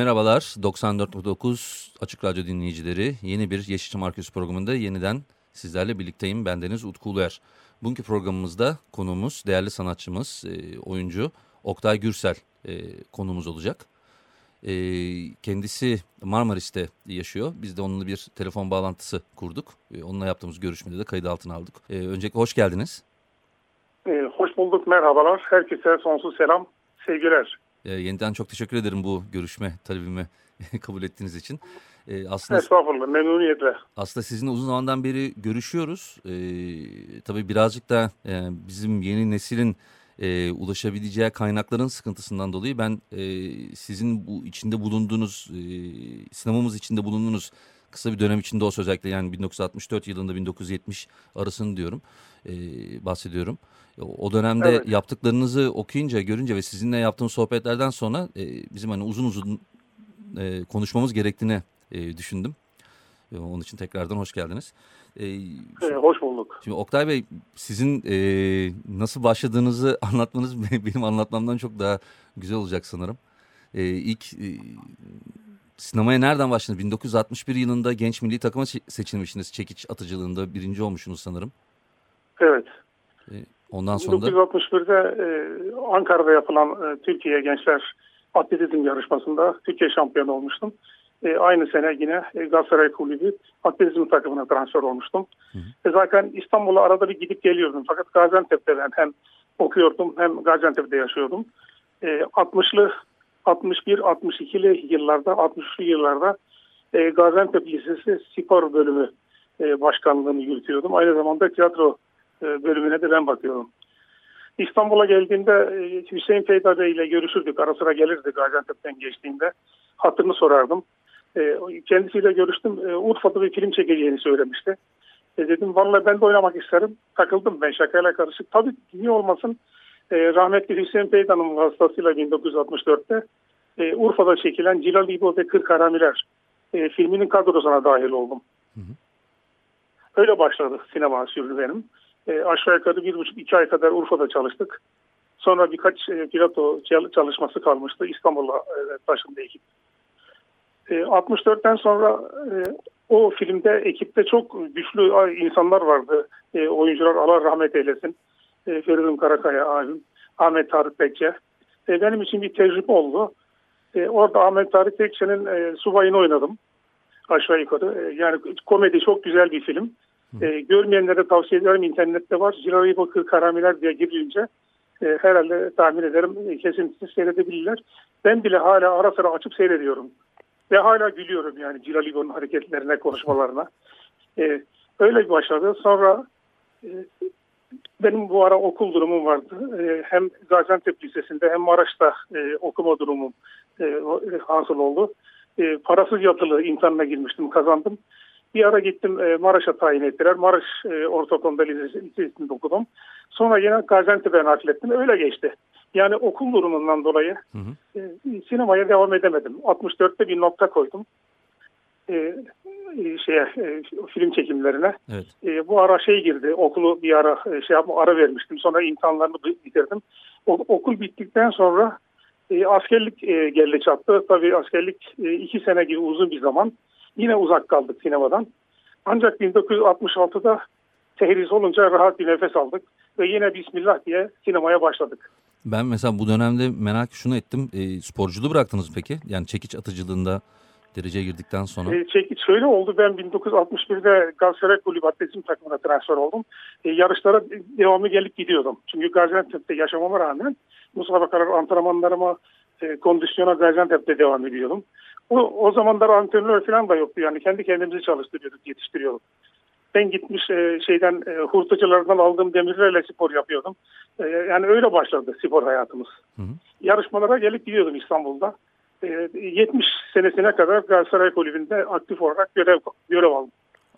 Merhabalar, 94.9 Açık Radyo dinleyicileri. Yeni bir Yeşilçam Arkeosu programında yeniden sizlerle birlikteyim. Bendeniz Utku Uluer. Bugünkü programımızda konuğumuz, değerli sanatçımız, e, oyuncu Oktay Gürsel e, konumuz olacak. E, kendisi Marmaris'te yaşıyor. Biz de onunla bir telefon bağlantısı kurduk. Onunla yaptığımız görüşmede de kayıt altına aldık. Öncelikle hoş geldiniz. Hoş bulduk, merhabalar. Herkese sonsuz selam, sevgiler. E, yeniden çok teşekkür ederim bu görüşme talebimi kabul ettiğiniz için. E, aslında, Estağfurullah, memnuniyetle. Aslında sizinle uzun zamandan beri görüşüyoruz. E, tabii birazcık da e, bizim yeni neslin e, ulaşabileceği kaynakların sıkıntısından dolayı ben e, sizin bu içinde bulunduğunuz, e, sinemamız içinde bulunduğunuz kısa bir dönem içinde olsa özellikle yani 1964 yılında 1970 arasını diyorum, e, bahsediyorum. O dönemde evet. yaptıklarınızı okuyunca, görünce ve sizinle yaptığım sohbetlerden sonra e, bizim hani uzun uzun e, konuşmamız gerektiğini e, düşündüm. E, onun için tekrardan hoş geldiniz. E, ee, hoş bulduk. Şimdi Oktay Bey sizin e, nasıl başladığınızı anlatmanız benim anlatmamdan çok daha güzel olacak sanırım. E, ilk e, sinemaya nereden başladınız? 1961 yılında genç milli takıma seçilmişsiniz. Çekiç atıcılığında birinci olmuşsunuz sanırım. Evet. E, ondan sonra 1961'de e, Ankara'da yapılan e, Türkiye Gençler Atletizm yarışmasında Türkiye şampiyonu olmuştum. E, aynı sene yine e, Galatasaray Kulübü atletizm takımına transfer olmuştum. Hı hı. E, zaten İstanbul'a arada bir gidip geliyordum. Fakat Gaziantep'te ben hem okuyordum hem Gaziantep'te yaşıyordum. E, 60'lı 61-62'li yıllarda 60'lı yıllarda e, Gaziantep Lisesi spor bölümü e, başkanlığını yürütüyordum. Aynı zamanda tiyatro bölümüne de ben bakıyorum. İstanbul'a geldiğimde e, Hüseyin Feyda Bey ile görüşürdük. Ara sıra gelirdi Gaziantep'ten geçtiğinde. Hatırını sorardım. E, kendisiyle görüştüm. E, Urfa'da bir film çekeceğini söylemişti. E, dedim vallahi ben de oynamak isterim. Takıldım ben şakayla karışık. Tabii niye olmasın. E, rahmetli Hüseyin Peydan'ın vasıtasıyla 1964'te e, Urfa'da çekilen Cilal İbo ve Kırk Haramiler e, filminin kadrosuna dahil oldum. Hı hı. Öyle başladı sinema serüvenim. E, aşağı yukarı bir buçuk iki ay kadar Urfa'da çalıştık. Sonra birkaç e, piloto çalışması kalmıştı. İstanbul'a e, taşındı ekip. 64'ten e, sonra e, o filmde ekipte çok güçlü insanlar vardı. E, oyuncular Allah rahmet eylesin. E, Feridun Karakaya abim, Ahmet Tarık Bekçe. benim için bir tecrübe oldu. orada Ahmet Tarık Bekçe'nin e, subayını oynadım. Aşağı yukarı. yani komedi çok güzel bir film. E, görmeyenlere tavsiye ederim. İnternette var. Cirayı Bakır Karamiler diye girince e, herhalde tahmin ederim kesintisiz seyredebilirler. Ben bile hala ara sıra açıp seyrediyorum. Ve hala gülüyorum yani Cilaligo'nun hareketlerine, konuşmalarına. Ee, öyle başladı. Sonra e, benim bu ara okul durumum vardı. E, hem Gaziantep Lisesi'nde hem Maraş'ta e, okuma durumum e, hasıl oldu. E, parasız yatılı imtihanına girmiştim, kazandım. Bir ara gittim e, Maraş'a tayin ettiler. Maraş e, Ortaokulunda Lisesi'nde okudum. Sonra yine Gaziantep'e naklettim. Öyle geçti. Yani okul durumundan dolayı hı hı. E, sinemaya devam edemedim. 64'te bir nokta koydum. E, e, şeye e, film çekimlerine. Evet. E, bu ara şey girdi. Okulu bir ara e, şey yapma ara vermiştim. Sonra imtihanlarını bitirdim. O, okul bittikten sonra e, askerlik e, geldi çattı. Tabii askerlik e, iki sene gibi uzun bir zaman. Yine uzak kaldık sinemadan. Ancak 1966'da tehris olunca rahat bir nefes aldık ve yine Bismillah diye sinemaya başladık. Ben mesela bu dönemde merak şunu ettim. E, sporculuğu bıraktınız peki? Yani çekiç atıcılığında dereceye girdikten sonra. E, çekiç şöyle oldu. Ben 1961'de Galatasaray Kulübü Atletizm takımına transfer oldum. E, yarışlara devamlı gelip gidiyordum. Çünkü Gaziantep'te yaşamama rağmen musabakalar antrenmanlarıma e, kondisyona Gaziantep'te devam ediyordum. O, o zamanlar antrenör falan da yoktu. Yani kendi kendimizi çalıştırıyorduk, yetiştiriyorduk. Ben gitmiş e, şeyden e, hurtuculardan aldığım demirlerle spor yapıyordum. E, yani öyle başladı spor hayatımız. Hı hı. Yarışmalara gelip gidiyordum İstanbul'da. E, 70 senesine kadar Galatasaray Kulübü'nde aktif olarak görev, görev aldım.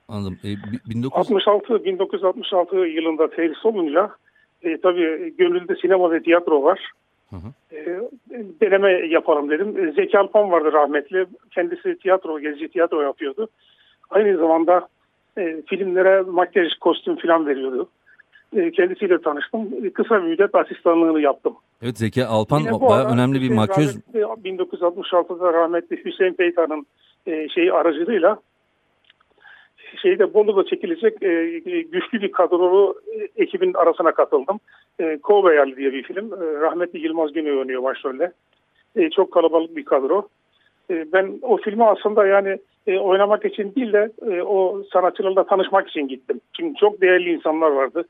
Anladım. E, bi- 19... 66 1966 yılında tesis olunca e, tabii gönülde sinema ve tiyatro var. Hı hı. E, deneme yapalım dedim. E, Zeki Alpan vardı rahmetli. Kendisi tiyatro, gezici tiyatro yapıyordu. Aynı zamanda e, filmlere makyaj, kostüm falan veriyordu. E, kendisiyle tanıştım. E, kısa bir müddet asistanlığını yaptım. Evet Zeki Alpan Yine o bayağı önemli bir Hüseyin makyöz. rahmetli 1966'da rahmetli Hüseyin Peytan'ın e, şeyi aracılığıyla şeyde Bolu'da çekilecek e, güçlü bir kadrolu e, ekibin arasına katıldım. E, Kovbeyal diye bir film. E, rahmetli Yılmaz Güney oynuyor başrolde. E, çok kalabalık bir kadro. E, ben o filmi aslında yani e, oynamak için değil de e, o sanatçılarla tanışmak için gittim. Çünkü çok değerli insanlar vardı.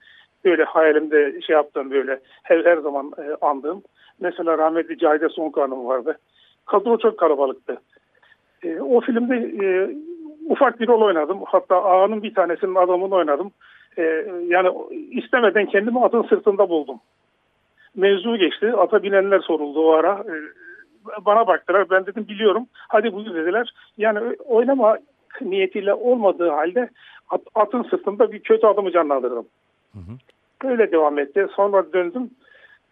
Böyle hayalimde şey yaptığım böyle her, her zaman e, andığım. Mesela rahmetli Cahide Sonku Hanım vardı. Kadro çok kalabalıktı. E, o filmde e, ufak bir rol oynadım. Hatta ağanın bir tanesinin adamını oynadım. E, yani istemeden kendimi atın sırtında buldum. Mevzu geçti. Ata binenler soruldu o ara. E, bana baktılar. Ben dedim biliyorum. Hadi buyur dediler. Yani oynama niyetiyle olmadığı halde at, atın sırtında bir kötü adamı canlandırdım. Hı hı. Böyle devam etti. Sonra döndüm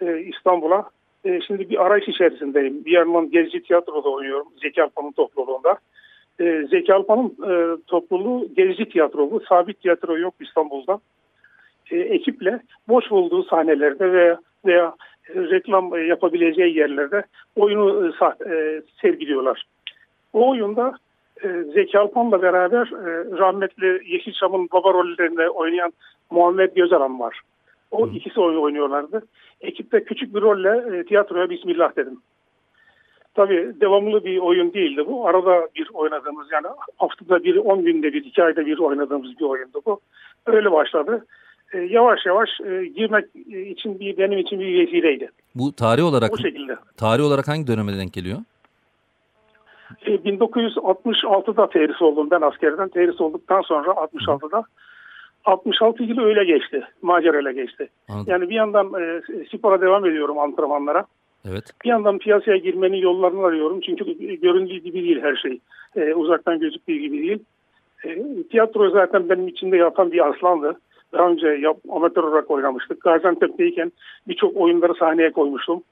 e, İstanbul'a. E, şimdi bir arayış içerisindeyim. Bir yandan Gezici Tiyatro'da oynuyorum. Zeki Alpan'ın topluluğunda. E, Zeki Alpan'ın e, topluluğu Gezici Tiyatro bu. Sabit tiyatro yok İstanbul'da. E, ekiple boş bulduğu sahnelerde veya, veya reklam yapabileceği yerlerde oyunu e, e, sergiliyorlar. O oyunda e, Zeki Alpan'la beraber e, rahmetli Yeşilçam'ın baba rollerinde oynayan Muhammed Gözalan var. O ikisi oyun oynuyorlardı. Ekipte küçük bir rolle e, tiyatroya bismillah dedim. Tabii devamlı bir oyun değildi bu. Arada bir oynadığımız yani haftada bir, on günde bir, iki ayda bir oynadığımız bir oyundu bu. Öyle başladı. E, yavaş yavaş e, girmek için bir benim için bir vesileydi. Bu tarih olarak Bu şekilde. tarih olarak hangi döneme denk geliyor? E, 1966'da terhis oldum ben askerden. Terhis olduktan sonra 66'da 66 yılı öyle geçti. Macerayla geçti. Anladım. Yani bir yandan e, spora devam ediyorum antrenmanlara. Evet. Bir yandan piyasaya girmenin yollarını arıyorum. Çünkü göründüğü gibi değil her şey. E, uzaktan gözüktüğü gibi değil. E, tiyatro zaten benim içinde yatan bir aslandı. Daha önce yap, amatör olarak oynamıştık. Gaziantep'teyken birçok oyunları sahneye koymuştum.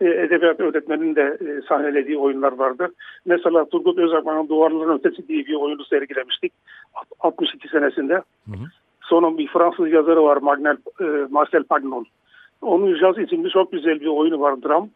E, edebiyat öğretmeninin de e, sahnelediği oyunlar vardı. Mesela Turgut Özakman'ın Duvarların Ötesi diye bir oyunu sergilemiştik. 62 senesinde. Hı hı. Sonra bir Fransız yazarı var Magnel, e, Marcel Pagnon. Onun Jazz isimli çok güzel bir oyunu var dram.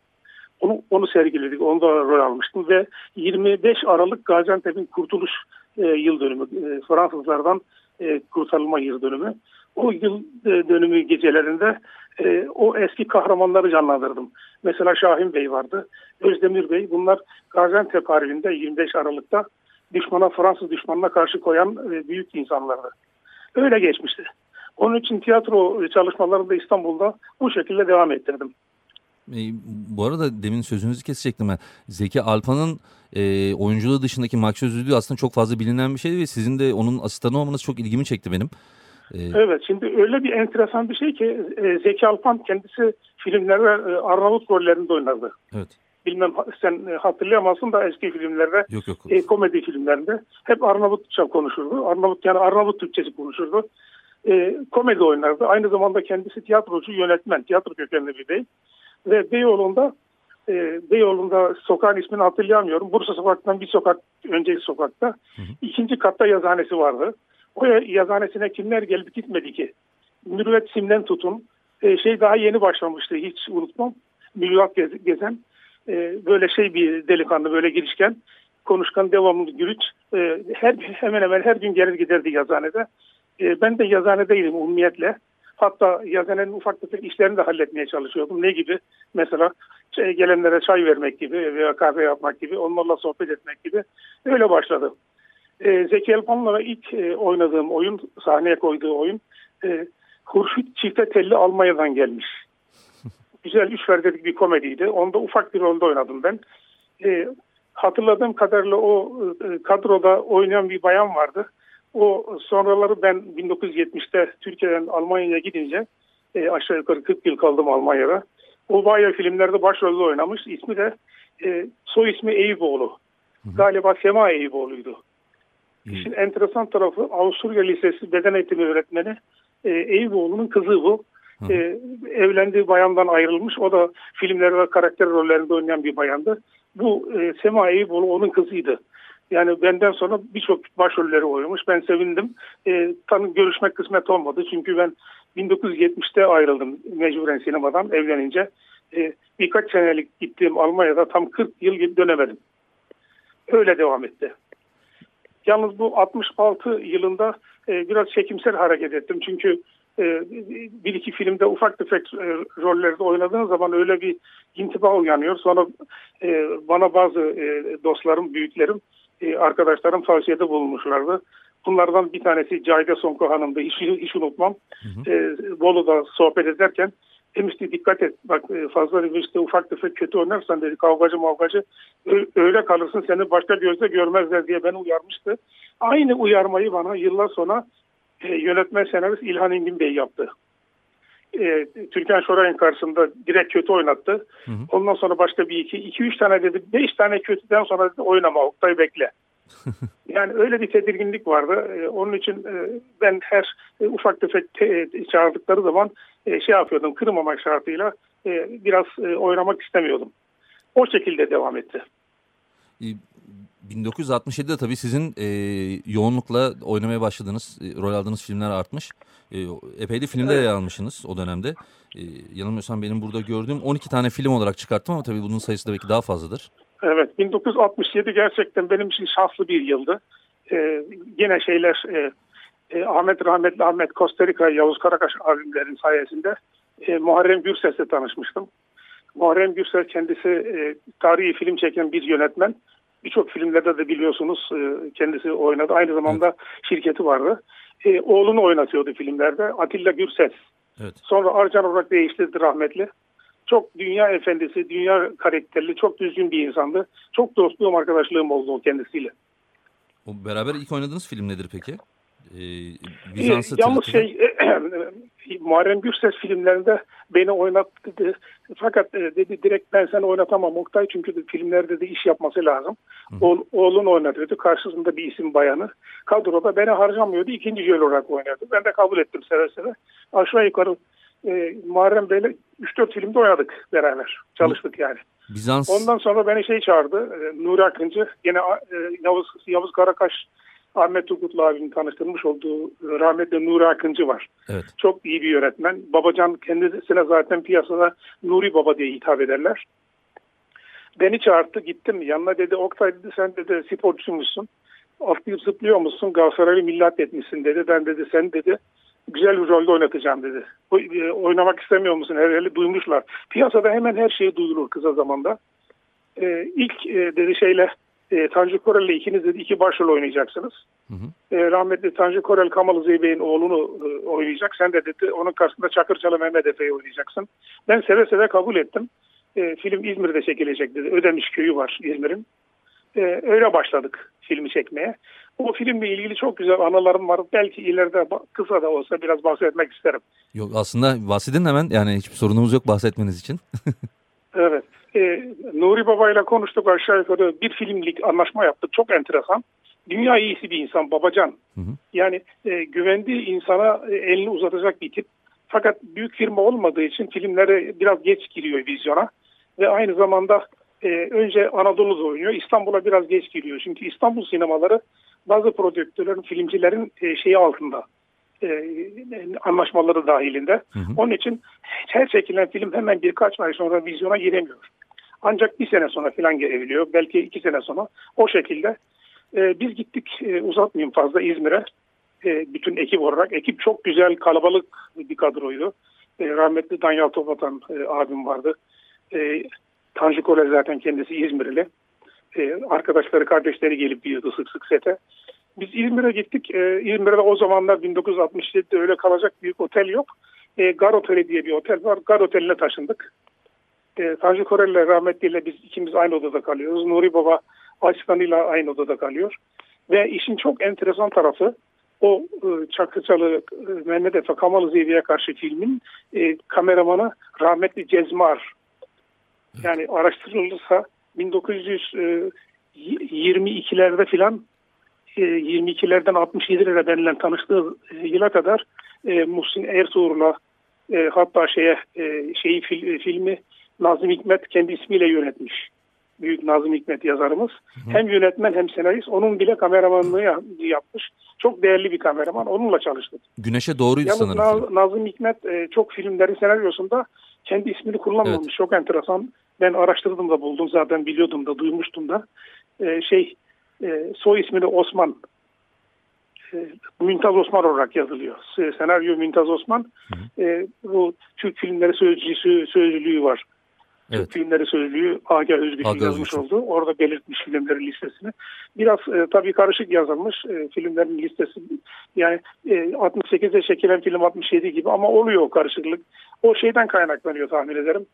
Onu, onu sergiledik. Onu da rol almıştım ve 25 Aralık Gaziantep'in kurtuluş e, yıl dönümü. E, Fransızlardan e, kurtarılma yıl dönümü. O yıl e, dönümü gecelerinde e, o eski kahramanları canlandırdım. Mesela Şahin Bey vardı. Özdemir Bey. Bunlar Gaziantep Harbi'nde 25 Aralık'ta düşmana Fransız düşmanına karşı koyan e, büyük insanlardı. Öyle geçmişti. Onun için tiyatro çalışmalarını da İstanbul'da bu şekilde devam ettirdim. E, bu arada demin sözünüzü kesecektim ben. Zeki Alpan'ın e, oyunculuğu dışındaki makyözlülüğü aslında çok fazla bilinen bir şeydi ve sizin de onun asistanı olmanız çok ilgimi çekti benim. E, Evet şimdi öyle bir enteresan bir şey ki e, Zeki Alpan kendisi filmlerde e, Arnavut rollerinde oynardı. evet. Bilmem sen e, hatırlayamazsın da eski filmlerde Yok yok. e, komedi filmlerinde hep Arnavutça konuşurdu. Arnavut yani Arnavut Türkçesi konuşurdu. E, komedi oynardı. Aynı zamanda kendisi tiyatrocu, yönetmen, tiyatro kökenli bir bey. Ve Beyoğlu'nda e, Beyoğlu'nda sokağın ismini hatırlayamıyorum. Bursa Sokak'tan bir sokak önceki sokakta hı. ikinci katta yazhanesi vardı. O yazhanesine kimler gelip gitmedi ki? Mürüvvet Sim'den tutun. E, şey daha yeni başlamıştı hiç unutmam. Mürüvvet Gez- Gezen e, böyle şey bir delikanlı böyle girişken konuşkan devamlı gürüç. E, her hemen hemen her gün gelir giderdi yazhanede. E, ben de yazhanedeydim umumiyetle. Hatta yazhanenin ufak tefek işlerini de halletmeye çalışıyordum. Ne gibi? Mesela şey, gelenlere çay vermek gibi veya kahve yapmak gibi, onlarla sohbet etmek gibi. Öyle başladı. E, Zeki Elpan'la ilk e, oynadığım oyun, sahneye koyduğu oyun e, Hurşit Çifte Telli Almanya'dan gelmiş. Güzel üç verdelik bir komediydi. Onda ufak bir rolde oynadım ben. E, hatırladığım kadarıyla o e, kadroda oynayan bir bayan vardı. O sonraları ben 1970'te Türkiye'den Almanya'ya gidince e, aşağı yukarı 40 yıl kaldım Almanya'da. O bayağı filmlerde başrolde oynamış. İsmi de e, soy ismi Eyüboğlu. Galiba Sema Eyüboğlu'ydu. İşin enteresan tarafı Avusturya Lisesi beden eğitimi öğretmeni e, Eyüboğlu'nun kızı bu. E, evlendiği bayandan ayrılmış. O da filmlerde karakter rollerinde oynayan bir bayandı. Bu e, Sema Eyüboğlu onun kızıydı. Yani benden sonra birçok başrolleri oynamış. Ben sevindim. E, tanı görüşmek kısmet olmadı. Çünkü ben 1970'te ayrıldım mecburen sinemadan evlenince. E, birkaç senelik gittiğim Almanya'da tam 40 yıl dönemedim. Öyle devam etti. Yalnız bu 66 yılında e, biraz çekimsel hareket ettim. Çünkü e, bir iki filmde ufak tefek e, rollerde oynadığın zaman öyle bir intiba uyanıyor. Sonra e, bana bazı e, dostlarım, büyüklerim, e, arkadaşlarım tavsiyede bulunmuşlardı. Bunlardan bir tanesi Cahide Sonko Hanım'dı. Hiç, hiç unutmam. Hı hı. E, Bolu'da sohbet ederken demişti dikkat et bak e, fazla işte ufak tefek kötü oynarsan dedi kavgacı mavgacı öyle kalırsın seni başka gözle görmezler diye beni uyarmıştı. Aynı uyarmayı bana yıllar sonra e, yönetmen senarist İlhan Engin Bey yaptı. E, Türkan Şoray'ın karşısında direkt kötü oynattı. Hı hı. Ondan sonra başka bir iki, iki üç tane dedi, beş tane kötüden sonra dedi oynama Oktay bekle. yani öyle bir tedirginlik vardı. Ee, onun için e, ben her e, ufak tefek te, e, çağırdıkları zaman e, şey yapıyordum kırmamak şartıyla e, biraz e, oynamak istemiyordum. O şekilde devam etti. 1967'de tabii sizin e, yoğunlukla oynamaya başladığınız, e, rol aldığınız filmler artmış. E, epey de filmde evet. yer almışsınız o dönemde. E, yanılmıyorsam benim burada gördüğüm 12 tane film olarak çıkarttım ama tabii bunun sayısı da belki daha fazladır. Evet 1967 gerçekten benim için şanslı bir yıldı. Ee, yine şeyler e, e, Ahmet Rahmetli Ahmet Kosterika Yavuz Karakaş abimlerin sayesinde e, Muharrem Gürses'le tanışmıştım. Muharrem Gürses kendisi e, tarihi film çeken bir yönetmen. Birçok filmlerde de biliyorsunuz e, kendisi oynadı. Aynı zamanda evet. şirketi vardı. E, oğlunu oynatıyordu filmlerde. Atilla Gürses. Evet. Sonra Arcan olarak değiştirdi rahmetli. Çok dünya efendisi, dünya karakterli, çok düzgün bir insandı. Çok dostluğum, arkadaşlığım oldu kendisiyle. O beraber ilk oynadığınız film nedir peki? Ee, Bizans'ı e, Yalnız şey, Muharrem Gürses filmlerinde beni oynattı. Dedi. Fakat e, dedi direkt ben seni oynatamam Oktay çünkü de filmlerde de iş yapması lazım. Oğul, oğlun oynatıyordu. Karşısında bir isim bayanı. Kadroda beni harcamıyordu. ikinci jöl olarak oynadı. Ben de kabul ettim seve seve. Aşağı yukarı e, Muharrem Bey'le 3-4 filmde oynadık beraber. Çalıştık yani. Bizans... Ondan sonra beni şey çağırdı. E, Nuri Akıncı. Yine e, Yavuz, Yavuz Karakaş Ahmet Turgutlu abinin tanıştırmış olduğu rahmetli Nuri Akıncı var. Evet. Çok iyi bir yönetmen. Babacan kendisine zaten piyasada Nuri Baba diye hitap ederler. Beni çağırdı gittim yanına dedi Oktay dedi sen dedi sporcuymuşsun. Atlayıp zıplıyor musun Galatasaray'ı millat etmişsin dedi. Ben dedi sen dedi güzel bir rolde oynatacağım dedi. E, oynamak istemiyor musun? Herhalde duymuşlar. Piyasada hemen her şeyi duyulur kısa zamanda. Ee, ilk e, dedi şeyle e, Tanju Korel ile ikiniz dedi iki başrol oynayacaksınız. Hı hı. E, rahmetli Tanju Korel Kamal Zeybey'in oğlunu e, oynayacak. Sen de dedi onun karşısında Çakırçalı Mehmet Efe'yi oynayacaksın. Ben seve seve kabul ettim. E, film İzmir'de çekilecek dedi. Ödemiş köyü var İzmir'in. E, öyle başladık filmi çekmeye. O filmle ilgili çok güzel anılarım var. Belki ileride kısa da olsa biraz bahsetmek isterim. Yok aslında bahsedin hemen. Yani hiçbir sorunumuz yok bahsetmeniz için. evet. E, Nuri Baba ile konuştuk aşağı yukarı bir filmlik anlaşma yaptık. Çok enteresan. Dünya iyisi bir insan Babacan. Hı hı. Yani e, güvendiği insana e, elini uzatacak bir tip. Fakat büyük firma olmadığı için filmlere biraz geç giriyor vizyona. Ve aynı zamanda e, önce Anadolu'da oynuyor. İstanbul'a biraz geç giriyor. Çünkü İstanbul sinemaları bazı prodüktörlerin, filmcilerin e, şeyi altında e, anlaşmaları dahilinde. Hı hı. Onun için her çekilen film hemen birkaç ay sonra vizyona giremiyor. Ancak bir sene sonra falan gelebiliyor. Belki iki sene sonra. O şekilde e, biz gittik e, uzatmayayım fazla İzmir'e. E, bütün ekip olarak. Ekip çok güzel kalabalık bir kadroydu. E, rahmetli Danyal Topatan e, abim vardı. E, Tanju Kole zaten kendisi İzmirli. E, arkadaşları, kardeşleri gelip gidiyordu sık sık sete. Biz İzmir'e gittik. E, İzmir'de o zamanlar 1967'de öyle kalacak büyük otel yok. E, Gar Oteli diye bir otel var. Gar Oteli'ne taşındık. E, Tanju Korel ile rahmetliyle biz ikimiz aynı odada kalıyoruz. Nuri Baba Açlan'ıyla aynı odada kalıyor. Ve işin çok enteresan tarafı o e, Çakırcalı e, Mehmet Efe Kamalı Zevi'ye karşı filmin e, kameramanı rahmetli Cezmar. Yani araştırılırsa 1922'lerde filan 22'lerden 67'lere denilen tanıştığı yıla kadar e, Muhsin Ertuğrul'a e, hatta şeye e, şeyi fil, filmi Nazım Hikmet kendi ismiyle yönetmiş. Büyük Nazım Hikmet yazarımız. Hı. Hem yönetmen hem senarist. Onun bile kameramanlığı yapmış. Çok değerli bir kameraman. Onunla çalıştık. Güneşe doğruydu Yalnız sanırım. Naz, Nazım Hikmet e, çok filmlerin senaryosunda kendi ismini kullanmamış. Evet. Çok enteresan. Ben araştırdım da buldum zaten biliyordum da duymuştum da. E, şey e, soy ismini Osman e, Mümtaz Osman olarak yazılıyor. Senaryo Mümtaz Osman. Hı. E, bu Türk filmleri sözcüsü, sözlüğü var. Evet. Türk filmleri sözlüğü Agah Özgür'ün yazmış Özgür. oldu. Orada belirtmiş filmlerin listesini. Biraz e, tabii karışık yazılmış e, filmlerin listesi. Yani e, 68'de çekilen film 67 gibi ama oluyor o karışıklık. O şeyden kaynaklanıyor tahmin ederim.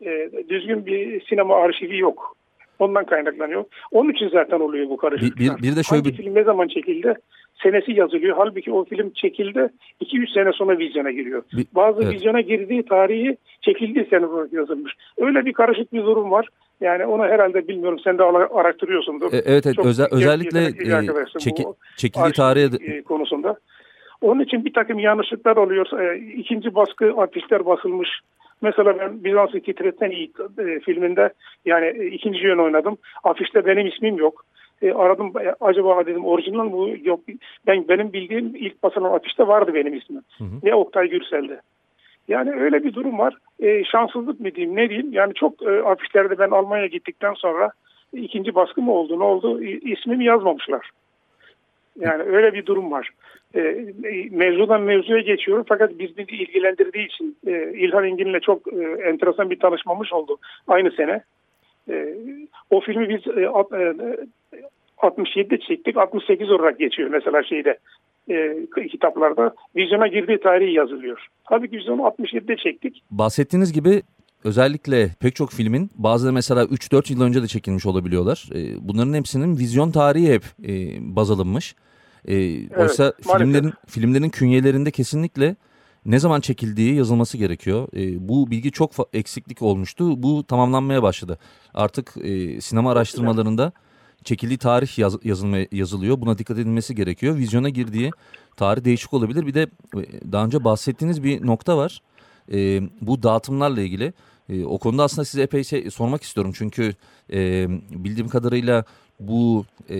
E, düzgün bir sinema arşivi yok. Ondan kaynaklanıyor. Onun için zaten oluyor bu karışıklık. Bir, bir, bir de şöyle Hangi bir... film ne zaman çekildi? Senesi yazılıyor. Halbuki o film çekildi 2-3 sene sonra vizyona giriyor. Bir, Bazı evet. vizyona girdiği tarihi çekildiği sene olarak yazılmış. Öyle bir karışık bir durum var. Yani onu herhalde bilmiyorum sen de araştırıyorsundur. E, evet, evet. Özel, özellikle e, çeki, çekildiği tarihe konusunda. Onun için bir takım yanlışlıklar oluyor. E, ikinci baskı afişler basılmış. Mesela ben Bizans'ı titretten iyi e, filminde yani e, ikinci yön oynadım. Afişte benim ismim yok. E, aradım e, acaba dedim orijinal bu yok. Ben benim bildiğim ilk basılan afişte vardı benim ismim. Hı hı. Ne Oktay Gürsel'de. Yani öyle bir durum var. E, şanssızlık mı diyeyim ne diyeyim. Yani çok e, afişlerde ben Almanya'ya gittikten sonra ikinci baskı mı oldu ne oldu ismimi yazmamışlar. Yani öyle bir durum var. E, mevzudan mevzuya geçiyorum fakat bizi ilgilendirdiği için e, İlhan Engin'le çok e, enteresan bir tanışmamış oldu aynı sene. E, o filmi biz e, e, 67'de çektik 68 olarak geçiyor mesela şeyde kitaplarda vizyona girdiği tarihi yazılıyor. Halbuki biz onu 67'de çektik. Bahsettiğiniz gibi özellikle pek çok filmin bazıları mesela 3-4 yıl önce de çekilmiş olabiliyorlar. E, bunların hepsinin vizyon tarihi hep e, baz alınmış. E, evet, oysa filmlerin filmlerin künyelerinde kesinlikle ne zaman çekildiği yazılması gerekiyor. E, bu bilgi çok eksiklik olmuştu. Bu tamamlanmaya başladı. Artık e, sinema araştırmalarında çekildiği tarih yaz, yazılma, yazılıyor. Buna dikkat edilmesi gerekiyor. Vizyona girdiği tarih değişik olabilir. Bir de e, daha önce bahsettiğiniz bir nokta var. E, bu dağıtımlarla ilgili. E, o konuda aslında size epey şey sormak istiyorum. Çünkü e, bildiğim kadarıyla bu e,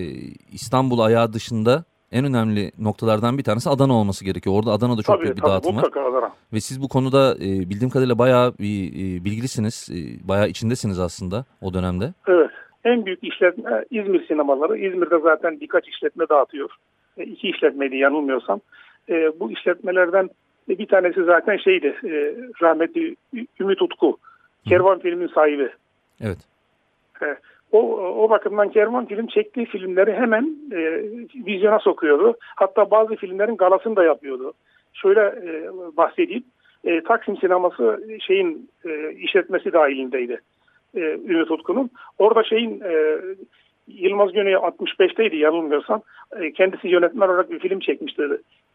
İstanbul ayağı dışında en önemli noktalardan bir tanesi Adana olması gerekiyor. Orada Adana'da çok tabii, büyük bir tabii, dağıtım var. Adana. Ve siz bu konuda e, bildiğim kadarıyla bayağı bir e, bilgilisiniz. E, bayağı içindesiniz aslında o dönemde. Evet. En büyük işletme İzmir sinemaları. İzmir'de zaten birkaç işletme dağıtıyor. E, iki işletmeydi yanılmıyorsam. E, bu işletmelerden bir tanesi zaten şeydi. E, rahmetli Ümit Utku. Kervan filmin sahibi. Evet. E, o, o bakımdan Kerman film çektiği filmleri hemen e, vizyona sokuyordu. Hatta bazı filmlerin galasını da yapıyordu. Şöyle e, bahsedeyim. E, Taksim sineması şeyin e, işletmesi dahilindeydi. E, Ümit Utku'nun. Orada şeyin e, Yılmaz Güney 65'teydi yanılmıyorsam. E, kendisi yönetmen olarak bir film çekmişti.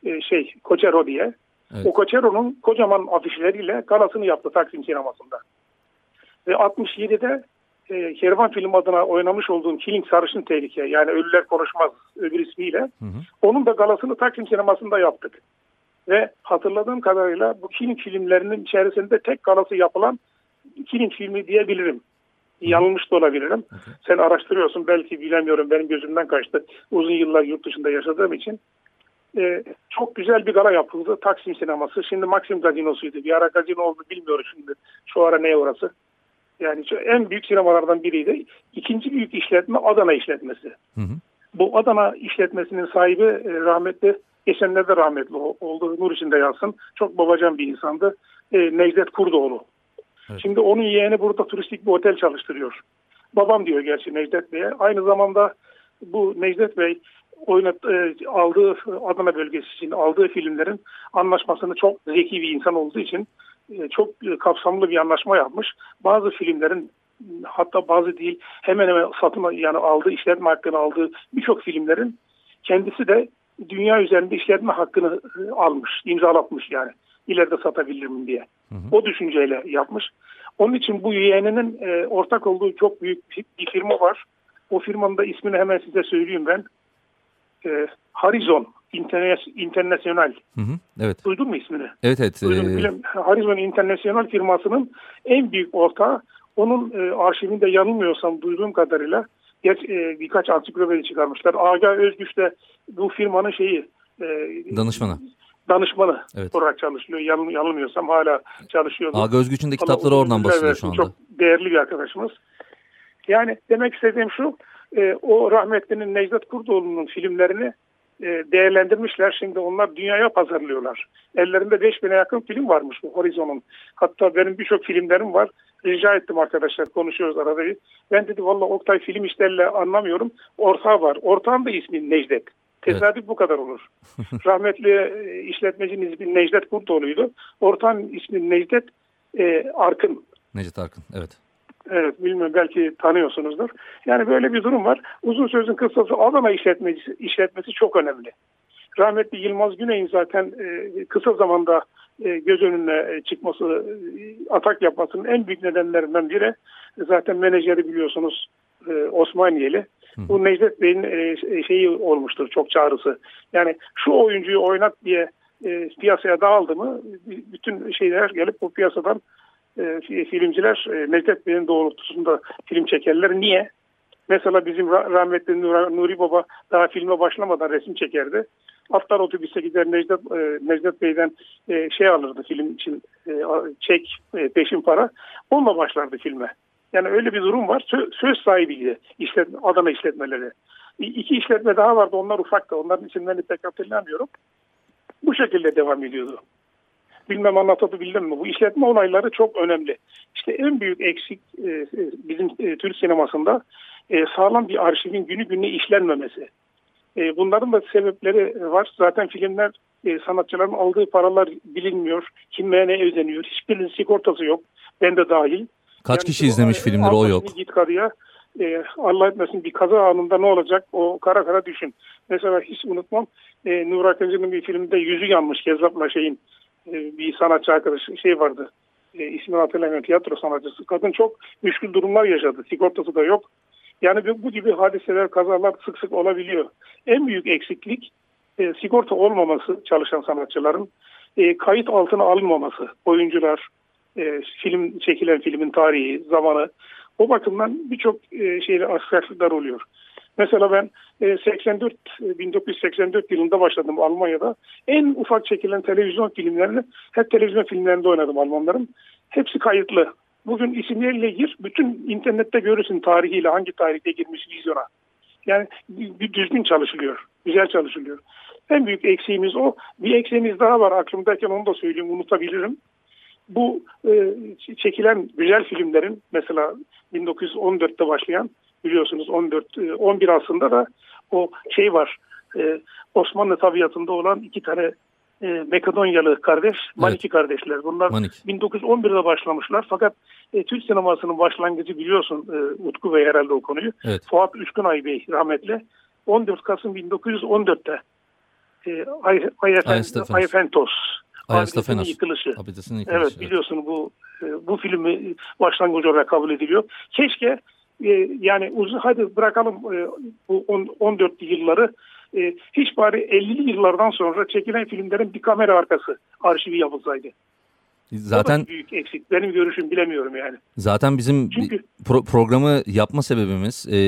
E, şey Koçero diye. Evet. O Koçero'nun kocaman afişleriyle galasını yaptı Taksim sinemasında. Ve 67'de e, Kervan Film adına oynamış olduğum Killing Sarışın Tehlike yani Ölüler Konuşmaz öbür ismiyle hı hı. onun da galasını Taksim sinemasında yaptık. Ve hatırladığım kadarıyla bu Killing filmlerinin içerisinde tek galası yapılan Killing filmi diyebilirim. Yanılmış da olabilirim. Okay. Sen araştırıyorsun belki bilemiyorum benim gözümden kaçtı. Uzun yıllar yurt dışında yaşadığım için. Ee, çok güzel bir gala yapıldı. Taksim sineması. Şimdi Maxim gazinosuydu. Bir ara gazino oldu bilmiyorum şimdi. Şu ara ne orası. Yani en büyük sinemalardan biriydi. İkinci büyük işletme Adana işletmesi. Hı hı. Bu Adana işletmesinin sahibi e, rahmetli, geçenlerde rahmetli oldu. Nur içinde yazsın. Çok babacan bir insandı. E, Necdet Kurdoğlu. Evet. Şimdi onun yeğeni burada turistik bir otel çalıştırıyor. Babam diyor gerçi Necdet Bey'e. Aynı zamanda bu Necdet Bey oynat, e, aldığı Adana bölgesi için aldığı filmlerin anlaşmasını çok zeki bir insan olduğu için çok kapsamlı bir anlaşma yapmış. Bazı filmlerin hatta bazı değil hemen hemen satın yani aldığı işletme hakkını aldığı birçok filmlerin kendisi de dünya üzerinde işletme hakkını e, almış, imzalatmış yani. İleride satabilir miyim diye. Hı hı. O düşünceyle yapmış. Onun için bu yeğeninin e, ortak olduğu çok büyük bir firma var. O firmanın da ismini hemen size söyleyeyim ben. E, Horizon International. Hı hı, evet. Duydun mu ismini? Evet evet. Duydum, ee... Horizon International firmasının en büyük ortağı. Onun e, arşivinde yanılmıyorsam duyduğum kadarıyla geç, e, birkaç ansiklopedi çıkarmışlar. Aga Özgüç de bu firmanın şeyi e, danışmanı danışmanı evet. olarak çalışıyor. Yanıl, yanılmıyorsam hala çalışıyor. Aga Özgüç'ün de kitapları oradan basılıyor şu anda. Çok değerli bir arkadaşımız. Yani demek istediğim şu, e, o rahmetlinin Necdet Kurdoğlu'nun filmlerini e, değerlendirmişler. Şimdi onlar dünyaya pazarlıyorlar. Ellerinde 5000'e yakın film varmış bu Horizon'un. Hatta benim birçok filmlerim var. Rica ettim arkadaşlar konuşuyoruz arada bir. Ben dedi valla Oktay film işlerle anlamıyorum. Ortağı var. Ortağın da ismi Necdet. Tesadüf evet. bu kadar olur. Rahmetli e, işletmecinin ismi Necdet Kurtoğlu'ydu. Ortağın ismi Necdet e, Arkın. Necdet Arkın evet. Evet bilmiyorum belki tanıyorsunuzdur. Yani böyle bir durum var. Uzun sözün kısası Adana işletmesi, işletmesi çok önemli. Rahmetli Yılmaz Güney'in zaten e, kısa zamanda e, göz önüne e, çıkması, e, atak yapmasının en büyük nedenlerinden biri zaten menajeri biliyorsunuz e, Osmaniyeli. Bu Necdet Bey'in e, şeyi olmuştur çok çağrısı. Yani şu oyuncuyu oynat diye e, piyasaya dağıldı mı bütün şeyler gelip bu piyasadan e, filmciler e, Necdet Bey'in doğrultusunda film çekerler. Niye? Mesela bizim rahmetli Nuri Baba daha filme başlamadan resim çekerdi. Atlar otobüse gider Necdet, e, Necdet Bey'den e, şey alırdı film için e, çek e, peşin para. Onunla başlardı filme. Yani öyle bir durum var. Söz, söz sahibiydi işletme, Adana işletmeleri. İki işletme daha vardı. Onlar ufaktı. Onların isimlerini pek hatırlamıyorum. Bu şekilde devam ediyordu. Bilmem anlatabildim mi? Bu işletme olayları çok önemli. İşte en büyük eksik e, bizim e, Türk sinemasında e, sağlam bir arşivin günü gününe işlenmemesi. E, bunların da sebepleri var. Zaten filmler e, sanatçıların aldığı paralar bilinmiyor. Kim ne özeniyor. Hiçbirinin sigortası yok. Ben de dahil. Kaç yani, kişi izlemiş o, filmleri o yok. Git karıya e, Allah etmesin bir kaza anında ne olacak o kara kara düşün. Mesela hiç unutmam e, Nur Akıncı'nın bir filmde yüzü yanmış Kezzap'la şeyin e, bir sanatçı arkadaş şey vardı. E, ismini hatırlamıyorum tiyatro sanatçısı. Kadın çok müşkül durumlar yaşadı. Sigortası da yok. Yani bu gibi hadiseler, kazalar sık sık olabiliyor. En büyük eksiklik e, sigorta olmaması çalışan sanatçıların. E, kayıt altına alınmaması. Oyuncular, e, film çekilen filmin tarihi, zamanı. O bakımdan birçok e, şeyle aksaklıklar oluyor. Mesela ben 84 e, 1984 yılında başladım Almanya'da. En ufak çekilen televizyon filmlerini hep televizyon filmlerinde oynadım Almanların. Hepsi kayıtlı. Bugün isimleriyle gir, bütün internette görürsün tarihiyle hangi tarihte girmiş vizyona. Yani bir düzgün çalışılıyor, güzel çalışılıyor. En büyük eksiğimiz o. Bir eksiğimiz daha var aklımdayken onu da söyleyeyim unutabilirim. Bu e, çekilen güzel filmlerin mesela 1914'te başlayan biliyorsunuz 14 11 e, aslında da o şey var. E, Osmanlı tabiatında olan iki tane e, Makedonyalı kardeş, Maniki evet. kardeşler. Bunlar Manik. 1911'de başlamışlar. Fakat e, Türk sinemasının başlangıcı biliyorsun e, Utku Bey herhalde o konuyu. Evet. Fuat Üçkünay Bey rahmetli. 14 Kasım 1914'te e, Ay, Ayfentos Abidesinin yıkılışı. Abidesinin yıkılışı. Evet biliyorsun bu bu filmi başlangıç olarak kabul ediliyor. Keşke e, yani uzun hadi bırakalım e, bu 14 yılları e, hiç bari 50'li yıllardan sonra çekilen filmlerin bir kamera arkası arşivi yapılsaydı. Zaten büyük eksik. Benim görüşüm bilemiyorum yani. Zaten bizim Çünkü, pro programı yapma sebebimiz e,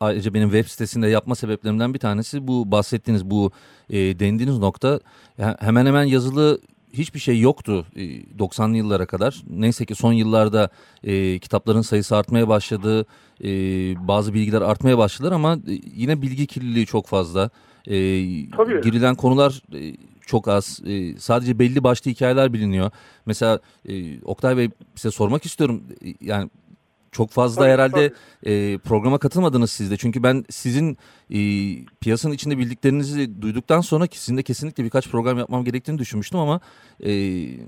ayrıca benim web sitesinde yapma sebeplerimden bir tanesi bu bahsettiğiniz bu e, dendiğiniz nokta hemen hemen yazılı hiçbir şey yoktu 90'lı e, yıllara kadar. Neyse ki son yıllarda e, kitapların sayısı artmaya başladı. E, bazı bilgiler artmaya başladılar ama e, yine bilgi kirliliği çok fazla. E, girilen konular e, çok az. E, sadece belli başlı hikayeler biliniyor. Mesela e, Oktay Bey size sormak istiyorum. E, yani çok fazla Tabii, herhalde e, programa katılmadınız siz de. Çünkü ben sizin e, piyasanın içinde bildiklerinizi duyduktan sonra sizin de kesinlikle birkaç program yapmam gerektiğini düşünmüştüm ama e,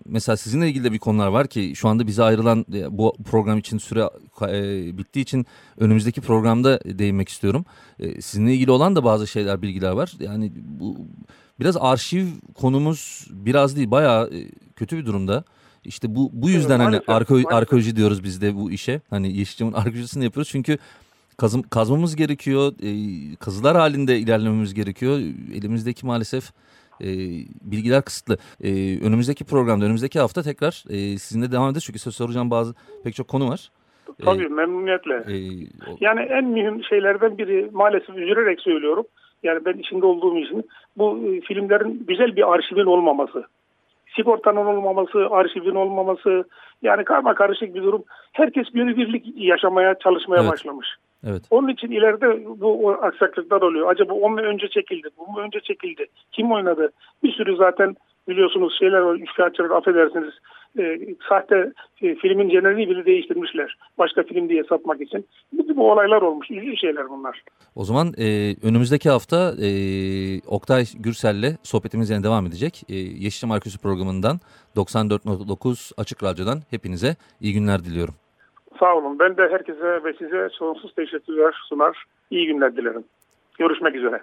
mesela sizinle ilgili de bir konular var ki şu anda bize ayrılan e, bu program için süre e, bittiği için önümüzdeki programda değinmek istiyorum. E, sizinle ilgili olan da bazı şeyler, bilgiler var. Yani bu biraz arşiv konumuz biraz değil bayağı e, kötü bir durumda. İşte bu bu yüzden Evet, hani arke arkeoloji diyoruz biz de bu işe. Hani Yeşilçam'ın arkeolojisini yapıyoruz çünkü kazım, kazmamız gerekiyor. E, kazılar halinde ilerlememiz gerekiyor. Elimizdeki maalesef e, bilgiler kısıtlı. E, önümüzdeki programda, önümüzdeki hafta tekrar e, sizinle devam edeceğiz. Çünkü size soracağım bazı pek çok konu var. Tabii memnuniyetle. E, o- Yani en mühim şeylerden biri maalesef üzülerek söylüyorum. Yani ben içinde olduğum için bu e, filmlerin güzel bir arşivin olmaması. Sigortanın olmaması, arşivin olmaması yani karma karışık bir durum. Herkes günübirlik yaşamaya, çalışmaya Evet. başlamış. evet. Onun için ileride bu aksaklıklar oluyor. Acaba o mu önce çekildi, bu mu önce çekildi, kim oynadı? Bir sürü zaten biliyorsunuz şeyler var, üçkağıtçılar affedersiniz. E, sahte e, filmin jenerini bile değiştirmişler. Başka film diye satmak için. Bu gibi olaylar olmuş. Üzücü şeyler bunlar. O zaman e, önümüzdeki hafta e, Oktay Gürsel'le sohbetimiz yine devam edecek. E, Yeşilçam Arkeolojisi programından 94.9 Açık Radyo'dan hepinize iyi günler diliyorum. Sağ olun. Ben de herkese ve size sonsuz teşekkürler sunar. İyi günler dilerim. Görüşmek üzere.